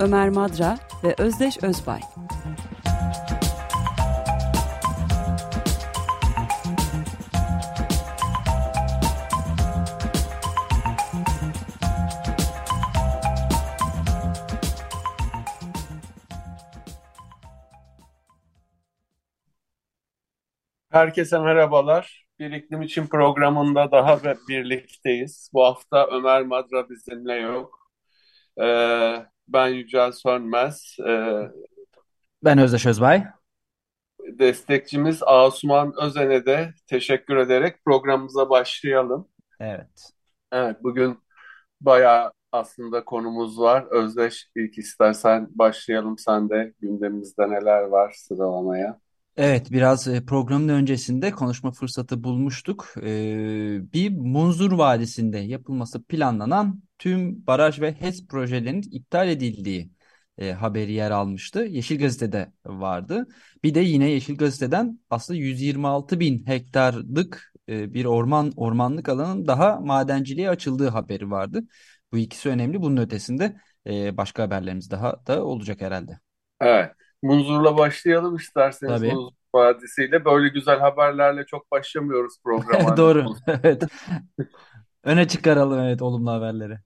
Ömer Madra ve Özdeş Özbay. Herkese merhabalar. Bir iklim için programında daha birlikteyiz. Bu hafta Ömer Madra bizimle yok. Ee, ben Yücel Sönmez. Ee, Ben Özdeş Özbay. destekçimiz Asuman Özen'e de teşekkür ederek programımıza başlayalım. Evet. Evet, bugün bayağı aslında konumuz var. Özdeş ilk istersen başlayalım sen de gündemimizde neler var sıralamaya. Evet, biraz e, programın öncesinde konuşma fırsatı bulmuştuk. Ee, bir Munzur Vadisi'nde yapılması planlanan tüm baraj ve HES projelerinin iptal edildiği e, haberi yer almıştı. Yeşil Gazete'de vardı. Bir de yine Yeşil Gazete'den aslında 126 bin hektarlık e, bir orman ormanlık alanın daha madenciliğe açıldığı haberi vardı. Bu ikisi önemli. Bunun ötesinde e, başka haberlerimiz daha da olacak herhalde. Evet, Munzur'la başlayalım isterseniz Tabii. Munzur Vadisi'yle. Böyle güzel haberlerle çok başlamıyoruz programa. Doğru. Evet. Öne çıkaralım evet olumlu haberleri.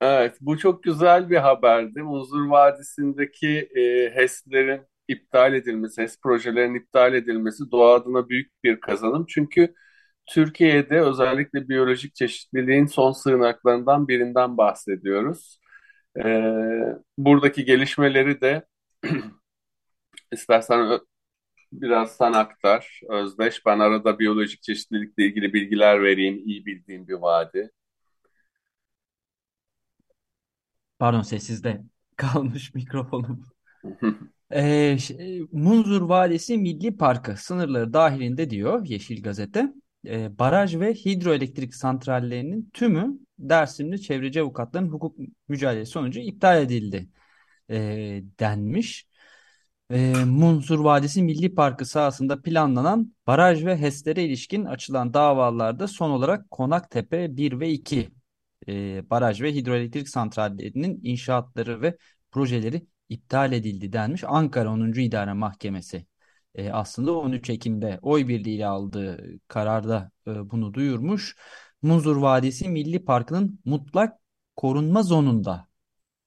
Evet, bu çok güzel bir haberdi. Munzur Vadisi'ndeki e, HES'lerin iptal edilmesi, HES projelerin iptal edilmesi doğa adına büyük bir kazanım. Çünkü Türkiye'de özellikle biyolojik çeşitliliğin son sığınaklarından birinden bahsediyoruz. E, buradaki gelişmeleri de istersen biraz sen aktar, Özdeş. Ben arada biyolojik çeşitlilikle ilgili bilgiler vereyim, iyi bildiğim bir vadi. Pardon sessizde kalmış mikrofonum. Ee, ş- Munzur Vadisi Milli Parkı sınırları dahilinde diyor Yeşil Gazete. Ee, baraj ve hidroelektrik santrallerinin tümü Dersimli çevreci avukatların hukuk mücadelesi sonucu iptal edildi e, denmiş. E, Munzur Vadisi Milli Parkı sahasında planlanan baraj ve HES'lere ilişkin açılan davalarda son olarak Konaktepe 1 ve 2 e, baraj ve hidroelektrik santrallerinin inşaatları ve projeleri iptal edildi denmiş. Ankara 10. İdare Mahkemesi e, aslında 13 Ekim'de oy birliğiyle aldığı kararda e, bunu duyurmuş. Munzur Vadisi Milli Parkı'nın mutlak korunma zonunda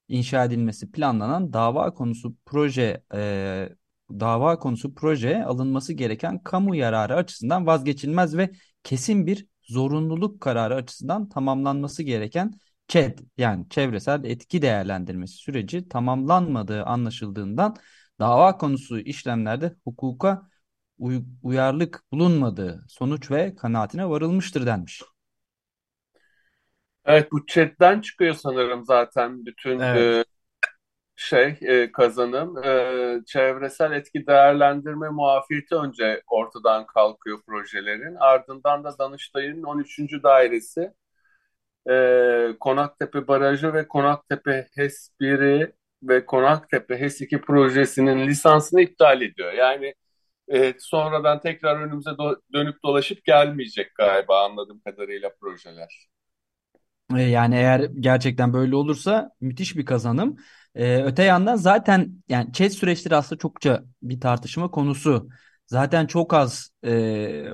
inşa edilmesi planlanan dava konusu proje e, dava konusu proje alınması gereken kamu yararı açısından vazgeçilmez ve kesin bir zorunluluk kararı açısından tamamlanması gereken ÇED yani çevresel etki değerlendirmesi süreci tamamlanmadığı anlaşıldığından dava konusu işlemlerde hukuka uy- uyarlık bulunmadığı sonuç ve kanaatine varılmıştır denmiş. Evet, bu chatten çıkıyor sanırım zaten bütün Evet. e, şey e, kazanım. E, çevresel etki değerlendirme muafiyeti önce ortadan kalkıyor projelerin. Ardından da Danıştay'ın 13. dairesi e, Konaktepe Barajı ve Konaktepe HES 1'i ve Konaktepe HES 2 projesinin lisansını iptal ediyor. Yani e, sonradan tekrar önümüze do- dönüp dolaşıp gelmeyecek galiba anladığım kadarıyla projeler. E, Yani eğer gerçekten böyle olursa müthiş bir kazanım. E, öte yandan zaten yani chat süreçleri aslında çokça bir tartışma konusu. Zaten çok az e,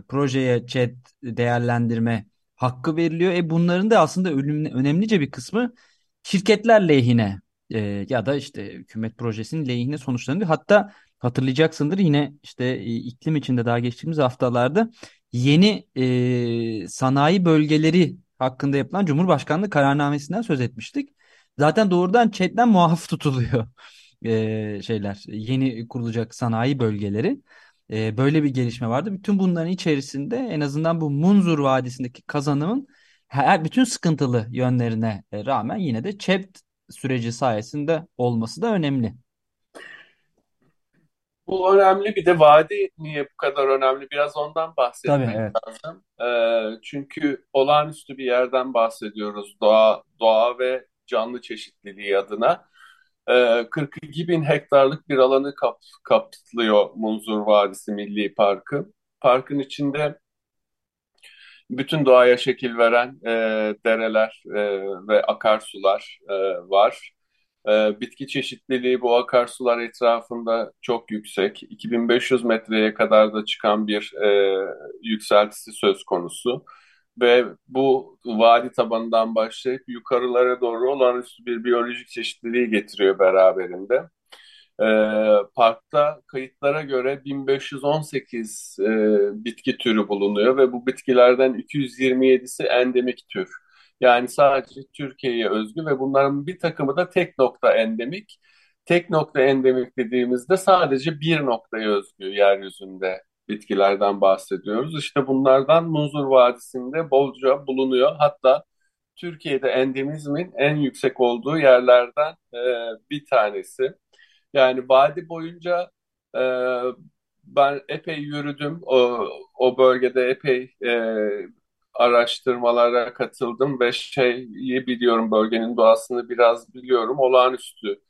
projeye chat değerlendirme hakkı veriliyor. E bunların da aslında önemli, önemlice bir kısmı şirketler lehine e, ya da işte hükümet projesinin lehine sonuçlanıyor. Hatta hatırlayacaksındır yine işte e, iklim içinde daha geçtiğimiz haftalarda yeni e, sanayi bölgeleri hakkında yapılan Cumhurbaşkanlığı kararnamesinden söz etmiştik. Zaten doğrudan chatten muaf tutuluyor e, şeyler yeni kurulacak sanayi bölgeleri. E, böyle bir gelişme vardı. Bütün bunların içerisinde en azından bu Munzur Vadisi'ndeki kazanımın her bütün sıkıntılı yönlerine rağmen yine de chat süreci sayesinde olması da önemli. Bu önemli bir de vadi niye bu kadar önemli? Biraz ondan Tabii bahsetmek evet. lazım. Ee, çünkü olağanüstü bir yerden bahsediyoruz doğa, doğa ve canlı çeşitliliği adına. Ee, 42 bin hektarlık bir alanı kap, kaplıyor Munzur Vadisi Milli Parkı. Parkın içinde bütün doğaya şekil veren e, dereler e, ve akarsular e, var. E, bitki çeşitliliği bu akarsular etrafında çok yüksek. 2500 metreye kadar da çıkan bir e, yükseltisi söz konusu. Ve bu vadi tabanından başlayıp yukarılara doğru olağanüstü bir biyolojik çeşitliliği getiriyor beraberinde. E, parkta kayıtlara göre 1518 e, bitki türü bulunuyor ve bu bitkilerden 227'si endemik tür. Yani sadece Türkiye'ye özgü ve bunların bir takımı da tek nokta endemik. Tek nokta endemik dediğimizde sadece bir noktaya özgü yeryüzünde bitkilerden bahsediyoruz. İşte bunlardan Munzur Vadisi'nde bolca bulunuyor. Hatta Türkiye'de endemizmin en yüksek olduğu yerlerden e, bir tanesi. Yani vadi boyunca e, ben epey yürüdüm. O, o bölgede epey e, araştırmalara katıldım ve şeyi biliyorum bölgenin doğasını biraz biliyorum. Olağanüstü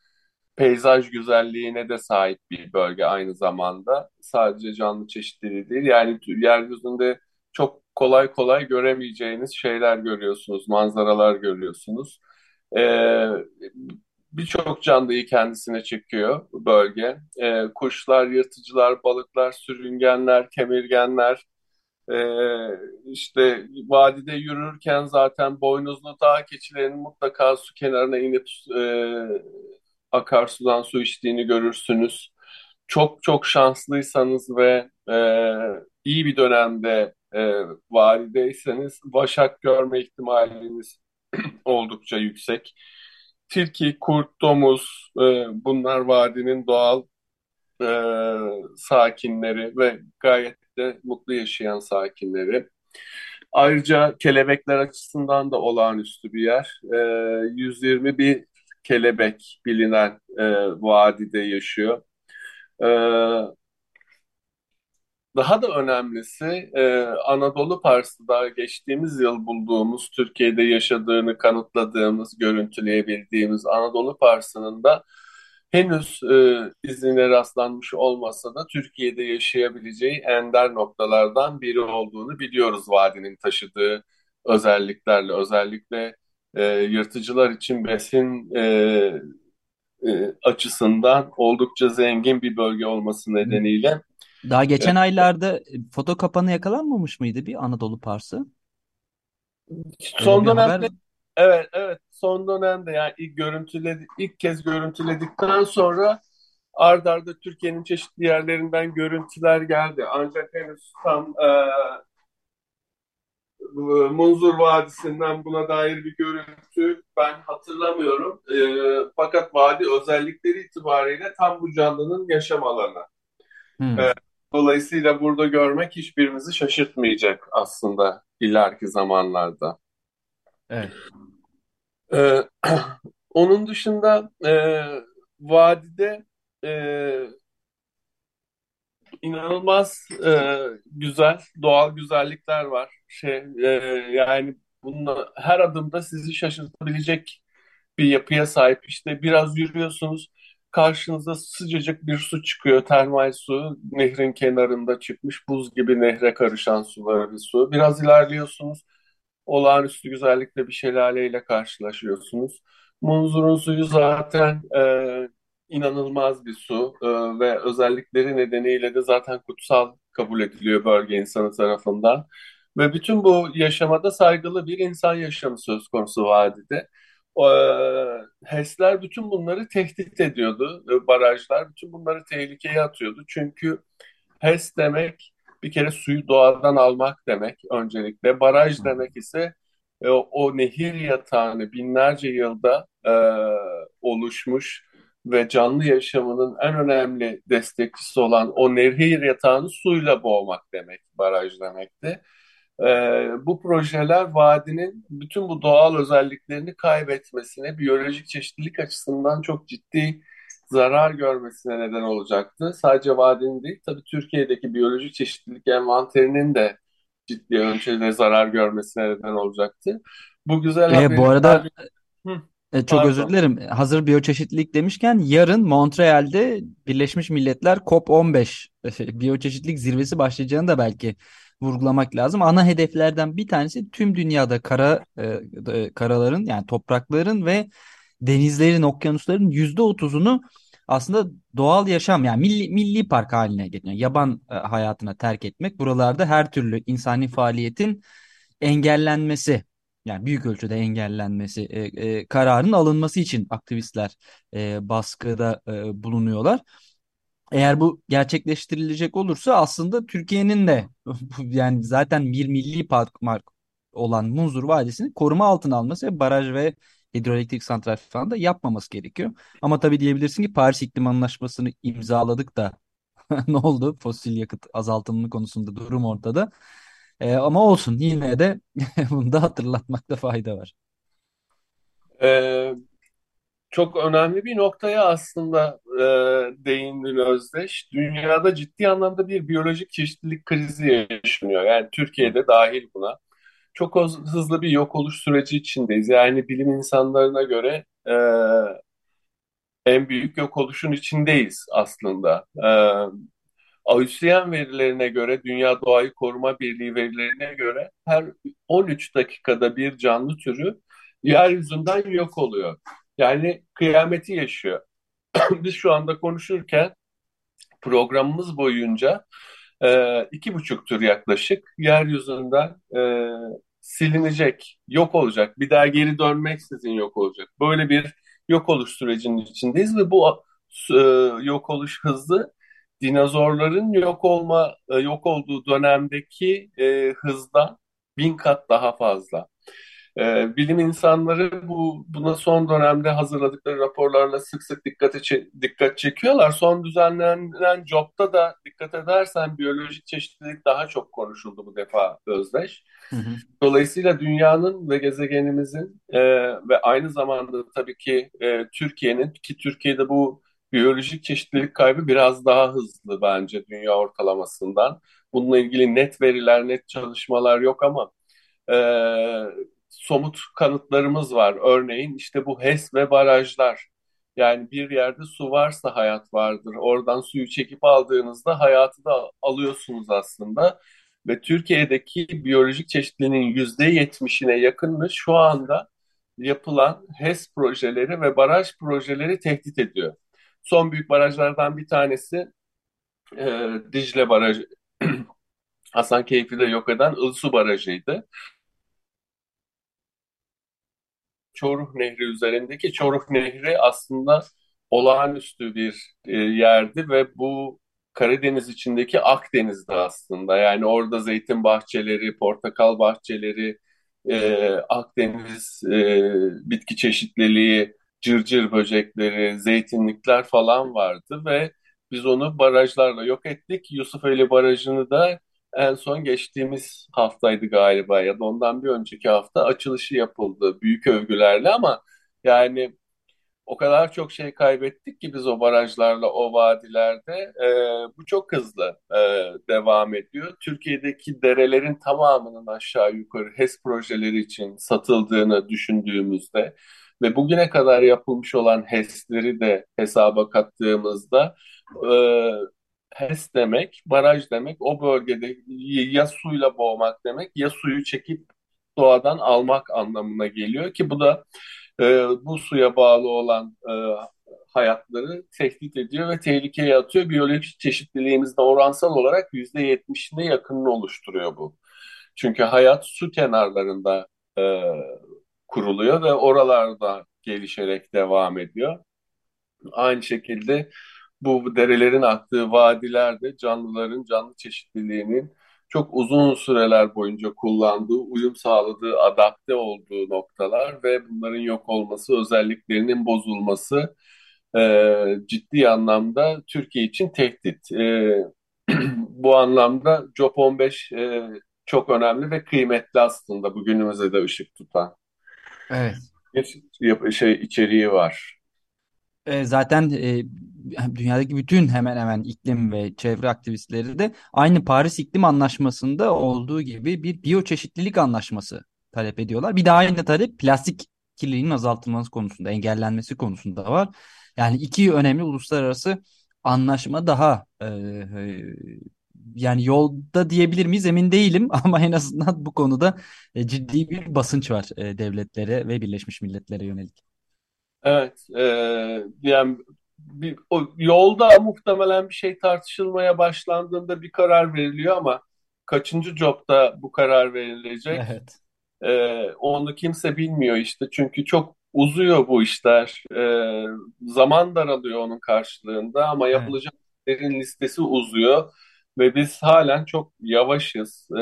peyzaj güzelliğine de sahip bir bölge aynı zamanda. Sadece canlı çeşitliliği değil. Yani yeryüzünde çok kolay kolay göremeyeceğiniz şeyler görüyorsunuz, manzaralar görüyorsunuz. Ee, Birçok canlıyı kendisine çekiyor bu bölge. Ee, kuşlar, yırtıcılar, balıklar, sürüngenler, kemirgenler. Ee, işte vadide yürürken zaten boynuzlu dağ keçilerinin mutlaka su kenarına inip e, akarsudan su içtiğini görürsünüz. Çok çok şanslıysanız ve e, iyi bir dönemde e, vadideyseniz vaşak görme ihtimaliniz oldukça yüksek. Tilki, kurt, domuz e, bunlar vadinin doğal e, sakinleri ve gayet de mutlu yaşayan sakinleri. Ayrıca kelebekler açısından da olağanüstü bir yer. E, 120 bir kelebek bilinen e, vadide yaşıyor. E, daha da önemlisi e, Anadolu Pars'ta geçtiğimiz yıl bulduğumuz, Türkiye'de yaşadığını kanıtladığımız, görüntüleyebildiğimiz Anadolu Pars'ının da henüz e, izine rastlanmış olmasa da Türkiye'de yaşayabileceği ender noktalardan biri olduğunu biliyoruz vadinin taşıdığı özelliklerle. Özellikle e, yırtıcılar için besin e, e, açısından oldukça zengin bir bölge olması nedeniyle. Daha geçen aylarda foto kapanı yakalanmamış mıydı bir Anadolu Parsı? Son dönemde evet evet son dönemde yani ilk görüntüledi ilk kez görüntüledikten sonra ard arda Türkiye'nin çeşitli yerlerinden görüntüler geldi. Ancak henüz tam e, Munzur Vadisi'nden buna dair bir görüntü ben hatırlamıyorum. E, fakat vadi özellikleri itibariyle tam bu canlının yaşam alanı. Hmm, E, dolayısıyla burada görmek hiçbirimizi şaşırtmayacak aslında ileriki zamanlarda. evet. Ee, onun dışında e, vadide e, inanılmaz e, güzel doğal güzellikler var. Şey e, yani bununla her adımda sizi şaşırtabilecek bir yapıya sahip. İşte biraz yürüyorsunuz, karşınıza sıcacık bir su çıkıyor, termal su. Nehrin kenarında çıkmış, buz gibi nehre karışan suları bir su. Biraz ilerliyorsunuz, olağanüstü güzellikle bir şelaleyle karşılaşıyorsunuz. Munzur'un suyu zaten e, inanılmaz bir su e, ve özellikleri nedeniyle de zaten kutsal kabul ediliyor bölge insanı tarafından. Ve bütün bu yaşamada saygılı bir insan yaşamı söz konusu vadide. E, HES'ler bütün bunları tehdit ediyordu. E, barajlar bütün bunları tehlikeye atıyordu. Çünkü HES demek bir kere suyu doğadan almak demek öncelikle. Baraj demek ise e, o, nehir yatağını binlerce yılda e, oluşmuş ve canlı yaşamının en önemli destekçisi olan o nehir yatağını suyla boğmak demek, baraj demekti. E, bu projeler vadinin bütün bu doğal özelliklerini kaybetmesine, biyolojik çeşitlilik açısından çok ciddi zarar görmesine neden olacaktı. Sadece vadinin değil, tabii Türkiye'deki biyolojik çeşitlilik envanterinin de ciddi ölçüde zarar görmesine neden olacaktı. Bu güzel E, haberi bu arada Hı, e, çok özür pardon. dilerim. Hazır biyoçeşitlilik demişken yarın Montreal'de Birleşmiş Milletler COP15 e, biyoçeşitlilik zirvesi başlayacağını da belki vurgulamak lazım. Ana hedeflerden bir tanesi tüm dünyada kara e, e, karaların yani toprakların ve denizlerin, okyanusların yüzde otuzunu aslında doğal yaşam yani milli, milli park haline getirmek, yaban e, hayatına terk etmek. Buralarda her türlü insani faaliyetin engellenmesi yani büyük ölçüde engellenmesi e, e, kararın alınması için aktivistler e, baskıda e, bulunuyorlar. Eğer bu gerçekleştirilecek olursa aslında Türkiye'nin de yani zaten bir milli park mark olan Munzur Vadisi'ni koruma altına alması ve baraj ve hidroelektrik santral falan da yapmaması gerekiyor. Ama tabii diyebilirsin ki Paris İklim Anlaşması'nı imzaladık da ne oldu? Fosil yakıt azaltımı konusunda durum ortada. E, ama olsun yine de bunu da hatırlatmakta fayda var. Ee, çok önemli bir noktaya aslında e, değindin Özdeş. Dünyada ciddi anlamda bir biyolojik çeşitlilik krizi yaşanıyor. Yani Türkiye'de dahil buna. Çok hızlı bir yok oluş süreci içindeyiz. Yani bilim insanlarına göre e, en büyük yok oluşun içindeyiz aslında. E, IUCN verilerine göre, Dünya Doğayı Koruma Birliği verilerine göre her 13 dakikada bir canlı türü yeryüzünden yok oluyor. Yani kıyameti yaşıyor. Biz şu anda konuşurken programımız boyunca e, iki buçuk tür yaklaşık yeryüzünden e, silinecek, yok olacak. Bir daha geri dönmeksizin yok olacak. Böyle bir yok oluş sürecinin içindeyiz ve bu e, yok oluş hızı dinozorların yok olma e, yok olduğu dönemdeki e, hızdan bin kat daha fazla. E, bilim insanları bu buna son dönemde hazırladıkları raporlarla sık sık dikkate dikkat çekiyorlar. Son düzenlenen JOB'da da dikkat edersen biyolojik çeşitlilik daha çok konuşuldu bu defa Özdeş. Hı hı. Dolayısıyla dünyanın ve gezegenimizin e, ve aynı zamanda tabii ki e, Türkiye'nin ki Türkiye'de bu biyolojik çeşitlilik kaybı biraz daha hızlı bence dünya ortalamasından. Bununla ilgili net veriler, net çalışmalar yok ama e, somut kanıtlarımız var. Örneğin işte bu HES ve barajlar. Yani bir yerde su varsa hayat vardır. Oradan suyu çekip aldığınızda hayatı da alıyorsunuz aslında. Ve Türkiye'deki biyolojik çeşitliliğin yüzde yetmişine yakınını şu anda yapılan HES projeleri ve baraj projeleri tehdit ediyor. Son büyük barajlardan bir tanesi e, Dicle Barajı. Hasankeyf'i de yok eden Ilsu Barajı'ydı. Çoruh Nehri üzerindeki Çoruh Nehri aslında olağanüstü bir e, yerdi ve bu Karadeniz içindeki Akdeniz'de aslında. Yani orada zeytin bahçeleri, portakal bahçeleri, e, Akdeniz e, bitki çeşitliliği, cırcır böcekleri, zeytinlikler falan vardı ve biz onu barajlarla yok ettik. Yusufeli Barajı'nı da en son geçtiğimiz haftaydı galiba ya da ondan bir önceki hafta açılışı yapıldı büyük övgülerle ama yani o kadar çok şey kaybettik ki biz o barajlarla, o vadilerde. E, bu çok hızlı e, devam ediyor. Türkiye'deki derelerin tamamının aşağı yukarı HES projeleri için satıldığını düşündüğümüzde ve bugüne kadar yapılmış olan HES'leri de hesaba kattığımızda e, HES demek, baraj demek o bölgede ya suyla boğmak demek ya suyu çekip doğadan almak anlamına geliyor ki bu da e, bu suya bağlı olan e, hayatları tehdit ediyor ve tehlikeye atıyor. Biyolojik çeşitliliğimizde oransal olarak yüzde yetmişine yakınını oluşturuyor bu. Çünkü hayat su kenarlarında e, kuruluyor ve oralarda gelişerek devam ediyor. Aynı şekilde bu derelerin aktığı vadilerde canlıların canlı çeşitliliğinin çok uzun süreler boyunca kullandığı, uyum sağladığı, adapte olduğu noktalar ve bunların yok olması, özelliklerinin bozulması e, ciddi anlamda Türkiye için tehdit. E, bu anlamda COP 15 e, çok önemli ve kıymetli aslında bugünümüze de ışık tutan. Evet. Bir şey içeriği var. E, zaten e, dünyadaki bütün hemen hemen iklim ve çevre aktivistleri de aynı Paris İklim Anlaşması'nda olduğu gibi bir biyoçeşitlilik anlaşması talep ediyorlar. Bir de aynı talep plastik kirliliğinin azaltılması konusunda, engellenmesi konusunda var. Yani iki önemli uluslararası anlaşma daha e, e, yani yolda diyebilir miyiz emin değilim ama en azından bu konuda e, ciddi bir basınç var e, devletlere ve Birleşmiş Milletler'e yönelik. Evet, e, yani bir, o yolda muhtemelen bir şey tartışılmaya başlandığında bir karar veriliyor ama kaçıncı jobda bu karar verilecek? Evet. E, onu kimse bilmiyor işte çünkü çok uzuyor bu işler. E, zaman daralıyor onun karşılığında ama Evet. yapılacakların listesi uzuyor ve biz halen çok yavaşız e,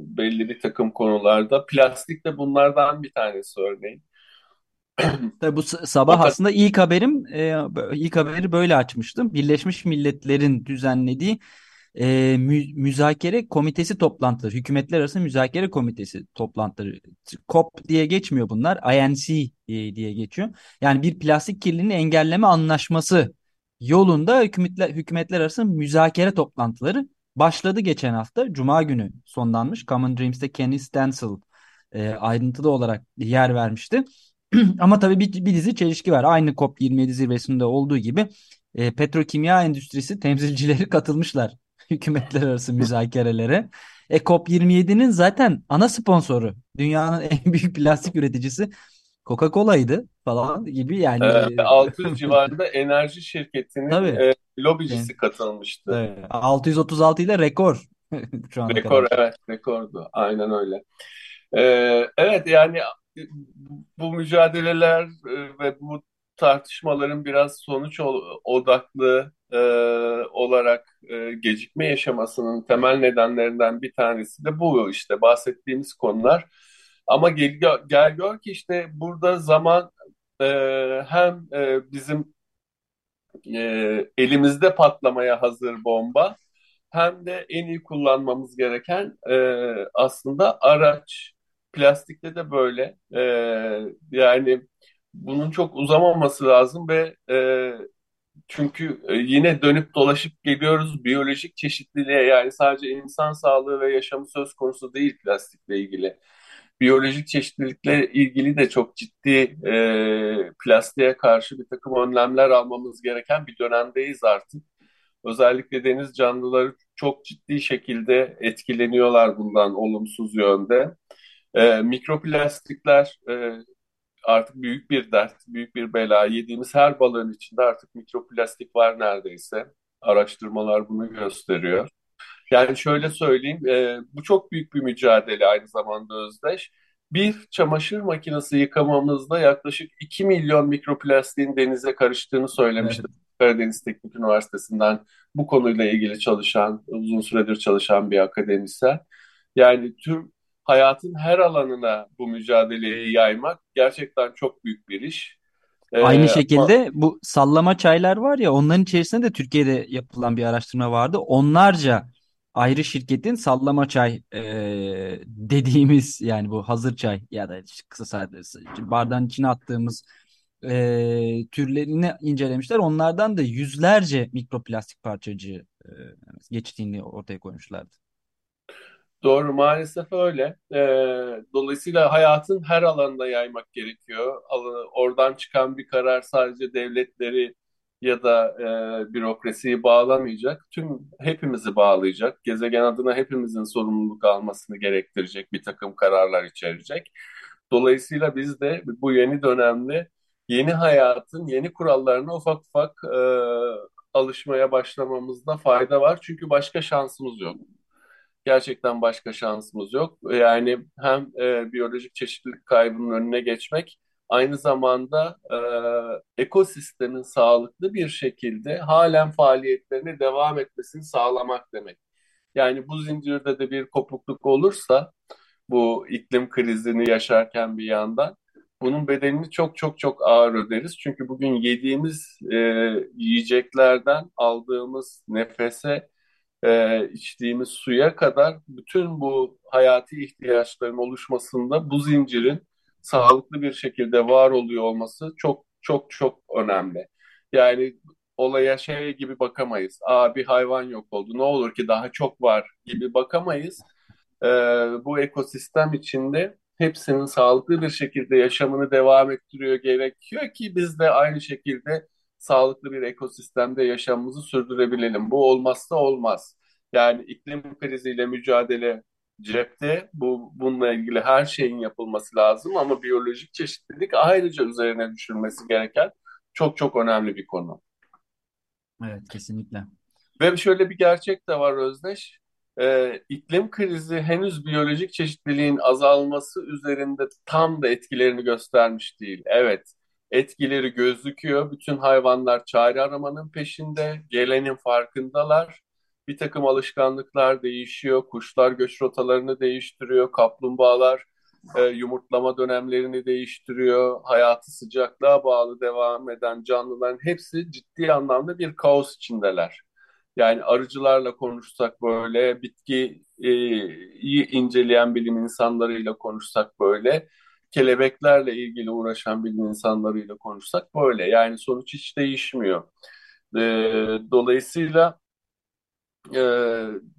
belli bir takım konularda. Plastik de bunlardan bir tanesi örneğin. Tabii bu sabah kadar. aslında ilk haberim e, ilk haberi böyle açmıştım. Birleşmiş Milletler'in düzenlediği e, mü- müzakere komitesi toplantıları, hükümetler arası müzakere komitesi toplantıları. COP diye geçmiyor bunlar, INC diye, diye geçiyor. Yani bir plastik kirliliğini engelleme anlaşması yolunda hükümetler, hükümetler arası müzakere toplantıları başladı geçen hafta. Cuma günü sonlanmış. Common Dreams'te Kenny Stencil e, ayrıntılı olarak yer vermişti. Ama tabii bir, bir dizi çelişki var. Aynı COP27 zirvesinde olduğu gibi e, petrokimya endüstrisi temsilcileri katılmışlar hükümetler arası müzakerelere. E, COP27'nin zaten ana sponsoru, dünyanın en büyük plastik üreticisi Coca-Cola'ydı falan gibi yani. Ee, 600 civarında enerji şirketinin Tabii. e, lobicisi katılmıştı. tabii. 636 ile rekor şu ana Rekor kadar. evet rekordu. Aynen öyle. Ee, evet yani bu mücadeleler e, ve bu tartışmaların biraz sonuç odaklı e, olarak e, gecikme yaşamasının temel nedenlerinden bir tanesi de bu işte bahsettiğimiz konular. Ama gel, gel gör ki işte burada zaman e, hem e, bizim e, elimizde patlamaya hazır bomba hem de en iyi kullanmamız gereken e, aslında araç. Plastikte de böyle. E, yani bunun çok uzamaması lazım ve e, çünkü e, yine dönüp dolaşıp geliyoruz biyolojik çeşitliliğe yani sadece insan sağlığı ve yaşamı söz konusu değil plastikle ilgili. Biyolojik çeşitlilikle ilgili de çok ciddi e, plastiğe karşı bir takım önlemler almamız gereken bir dönemdeyiz artık. Özellikle deniz canlıları çok ciddi şekilde etkileniyorlar bundan olumsuz yönde. E, mikroplastikler e, artık büyük bir dert, büyük bir bela. Yediğimiz her balığın içinde artık mikroplastik var neredeyse. Araştırmalar bunu gösteriyor. Yani şöyle söyleyeyim, e, bu çok büyük bir mücadele aynı zamanda Özdeş. Bir çamaşır makinesi yıkamamızda yaklaşık 2 milyon mikroplastiğin denize karıştığını söylemişti. Evet. Karadeniz Teknik Üniversitesi'nden bu konuyla ilgili çalışan, uzun süredir çalışan bir akademisyen. Yani tüm hayatın her alanına bu mücadeleyi yaymak gerçekten çok büyük bir iş. E, Aynı ama şekilde bu sallama çaylar var ya onların içerisinde de Türkiye'de yapılan bir araştırma vardı. Onlarca ayrı şirketin sallama çay e, dediğimiz yani bu hazır çay ya da kısa saatte bardağın içine attığımız e, türlerini incelemişler. Onlardan da yüzlerce mikroplastik parçacığı e, geçtiğini ortaya koymuşlardı. Doğru maalesef öyle. Ee, dolayısıyla hayatın her alanına yaymak gerekiyor. Oradan çıkan bir karar sadece devletleri ya da e, bürokrasiyi bağlamayacak. Tüm hepimizi bağlayacak. Gezegen adına hepimizin sorumluluk almasını gerektirecek bir takım kararlar içerecek. Dolayısıyla biz de bu yeni dönemde yeni hayatın yeni kurallarına ufak ufak e, alışmaya başlamamızda fayda var. Çünkü başka şansımız yok. Gerçekten başka şansımız yok. Yani hem e, biyolojik çeşitlilik kaybının önüne geçmek, aynı zamanda e, ekosistemin sağlıklı bir şekilde halen faaliyetlerine devam etmesini sağlamak demek. Yani bu zincirde de bir kopukluk olursa, bu iklim krizini yaşarken bir yandan, bunun bedelini çok çok çok ağır öderiz. Çünkü bugün yediğimiz e, yiyeceklerden aldığımız nefese e, içtiğimiz suya kadar bütün bu hayati ihtiyaçların oluşmasında bu zincirin sağlıklı bir şekilde var oluyor olması çok çok çok önemli. Yani olaya şey gibi bakamayız. Aa bir hayvan yok oldu. Ne olur ki daha çok var gibi bakamayız. Ee, bu ekosistem içinde hepsinin sağlıklı bir şekilde yaşamını devam ettiriyor gerekiyor ki biz de aynı şekilde sağlıklı bir ekosistemde yaşamımızı sürdürebilelim. Bu olmazsa olmaz. Yani iklim kriziyle mücadele cepte. Bu bununla ilgili her şeyin yapılması lazım ama biyolojik çeşitlilik ayrıca üzerine düşülmesi gereken çok çok önemli bir konu. Evet, kesinlikle. Ve şöyle bir gerçek de var Özdeş. Ee, iklim krizi henüz biyolojik çeşitliliğin azalması üzerinde tam da etkilerini göstermiş değil. Evet, etkileri gözüküyor. Bütün hayvanlar çare aramanın peşinde, gelenin farkındalar. Bir takım alışkanlıklar değişiyor, kuşlar göç rotalarını değiştiriyor, kaplumbağalar e, yumurtlama dönemlerini değiştiriyor, hayatı sıcaklığa bağlı devam eden canlıların hepsi ciddi anlamda bir kaos içindeler. Yani arıcılarla konuşsak böyle, bitkiyi inceleyen bilim insanlarıyla konuşsak böyle, kelebeklerle ilgili uğraşan bilim insanlarıyla konuşsak böyle. Yani sonuç hiç değişmiyor. E, dolayısıyla e,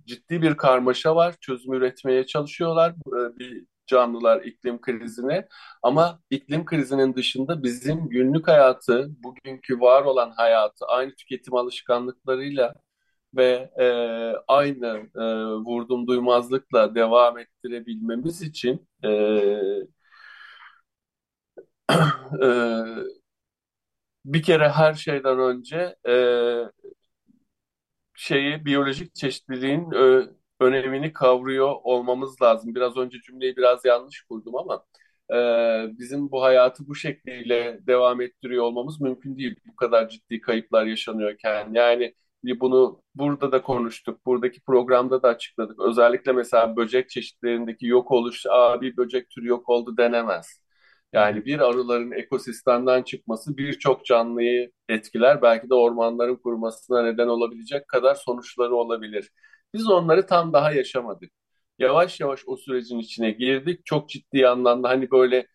ciddi bir karmaşa var. Çözüm üretmeye çalışıyorlar e, bir canlılar iklim krizine. Ama iklim krizinin dışında bizim günlük hayatı, bugünkü var olan hayatı aynı tüketim alışkanlıklarıyla ve e, aynı e, vurdum duymazlıkla devam ettirebilmemiz için e, e, bir kere her şeyden önce e, şeyi biyolojik çeşitliliğin ö, önemini kavruyor olmamız lazım. Biraz önce cümleyi biraz yanlış kurdum ama e, bizim bu hayatı bu şekliyle devam ettiriyor olmamız mümkün değil. Bu kadar ciddi kayıplar yaşanıyorken. Yani bunu burada da konuştuk, buradaki programda da açıkladık. Özellikle mesela böcek çeşitlerindeki yok oluş, Aa, bir böcek türü yok oldu denemez. Yani bir arıların ekosistemden çıkması birçok canlıyı etkiler. Belki de ormanların kurumasına neden olabilecek kadar sonuçları olabilir. Biz onları tam daha yaşamadık. Yavaş yavaş o sürecin içine girdik. Çok ciddi anlamda hani böyle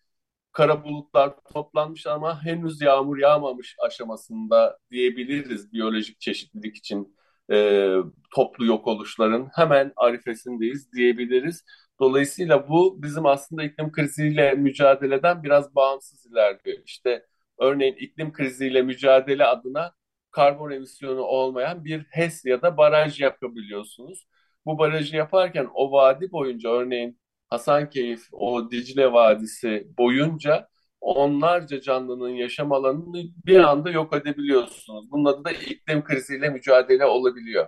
kara bulutlar toplanmış ama henüz yağmur yağmamış aşamasında diyebiliriz biyolojik çeşitlilik için e, toplu yok oluşların hemen arifesindeyiz diyebiliriz. Dolayısıyla bu bizim aslında iklim kriziyle mücadeleden biraz bağımsız ilerliyor. İşte örneğin iklim kriziyle mücadele adına karbon emisyonu olmayan bir HES ya da baraj yapabiliyorsunuz. Bu barajı yaparken o vadi boyunca örneğin Hasankeyf, o Dicle Vadisi boyunca onlarca canlının yaşam alanını bir anda yok edebiliyorsunuz. Bunun adı da iklim kriziyle mücadele olabiliyor.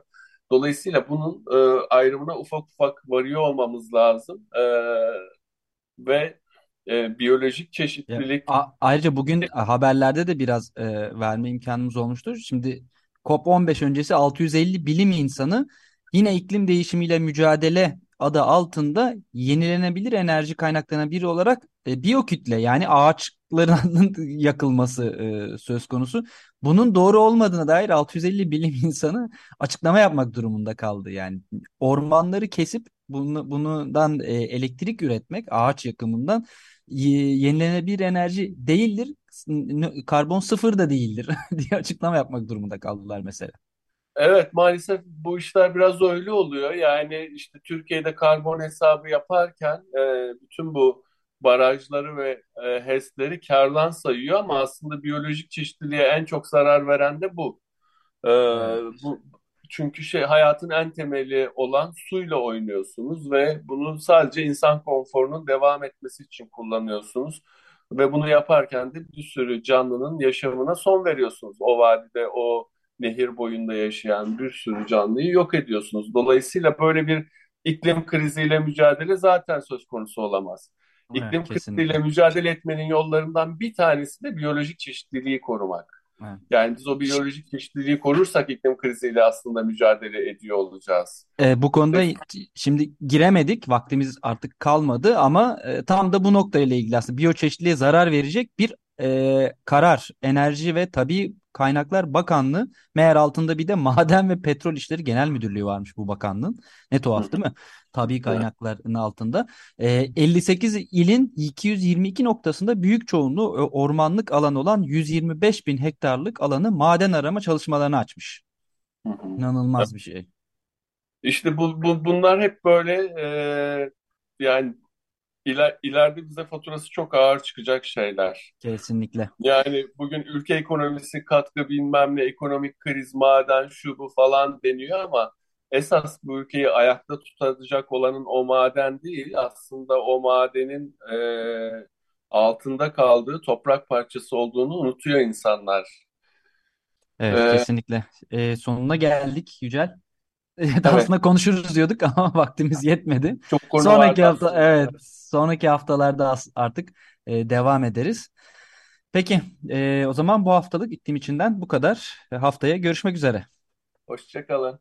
Dolayısıyla bunun e, ayrımına ufak ufak varıyor olmamız lazım. E, ve e, biyolojik çeşitlilik... A ayrıca bugün haberlerde de biraz e, verme imkanımız olmuştur. Şimdi COP15 öncesi 650 bilim insanı yine iklim değişimiyle mücadele adı altında yenilenebilir enerji kaynaklarına biri olarak e, biyokütle yani ağaçların yakılması e, söz konusu. Bunun doğru olmadığına dair 650 bilim insanı açıklama yapmak durumunda kaldı. Yani ormanları kesip bunu, bundan e, elektrik üretmek ağaç yakımından yenilenebilir enerji değildir. Karbon sıfır da değildir diye açıklama yapmak durumunda kaldılar mesela. Evet maalesef bu işler biraz öyle oluyor. Yani işte Türkiye'de karbon hesabı yaparken e, bütün bu barajları ve e, HES'leri kardan sayıyor ama aslında biyolojik çeşitliliğe en çok zarar veren de bu. E, evet. bu çünkü şey hayatın en temeli olan suyla oynuyorsunuz ve bunu sadece insan konforunun devam etmesi için kullanıyorsunuz. Ve bunu yaparken de bir sürü canlının yaşamına son veriyorsunuz. O vadide, o nehir boyunda yaşayan bir sürü canlıyı yok ediyorsunuz. Dolayısıyla böyle bir iklim kriziyle mücadele zaten söz konusu olamaz. İklim evet, kriziyle mücadele etmenin yollarından bir tanesi de biyolojik çeşitliliği korumak. Evet. Yani biz o biyolojik çeşitliliği korursak iklim kriziyle aslında mücadele ediyor olacağız. E, bu konuda evet. şimdi giremedik, vaktimiz artık kalmadı ama e, tam da bu noktayla ilgili aslında biyoçeşitliliğe zarar verecek bir e, karar, Enerji ve Tabii Kaynaklar Bakanlığı meğer altında bir de Maden ve Petrol İşleri Genel Müdürlüğü varmış bu bakanlığın. Ne tuhaf değil mi? Tabii kaynakların altında. E, 58 ilin 222 noktasında büyük çoğunluğu e, ormanlık alan olan 125 bin hektarlık alanı maden arama çalışmalarını açmış. İnanılmaz bir şey. İşte bu, bu bunlar hep böyle e, yani iler, ileride bize faturası çok ağır çıkacak şeyler. Kesinlikle. Yani bugün ülke ekonomisi katkı bilmem ne ekonomik kriz maden şu bu falan deniyor ama esas bu ülkeyi ayakta tutacak olanın o maden değil aslında o madenin e, altında kaldığı toprak parçası olduğunu unutuyor insanlar. Evet E, kesinlikle. E, sonuna geldik Yücel. Aslında konuşuruz diyorduk ama vaktimiz yetmedi. çok Sonraki hafta evet sonraki haftalarda artık e, devam ederiz. Peki e, o zaman bu haftalık iklim içinden bu kadar. E, haftaya görüşmek üzere. Hoşça kalın.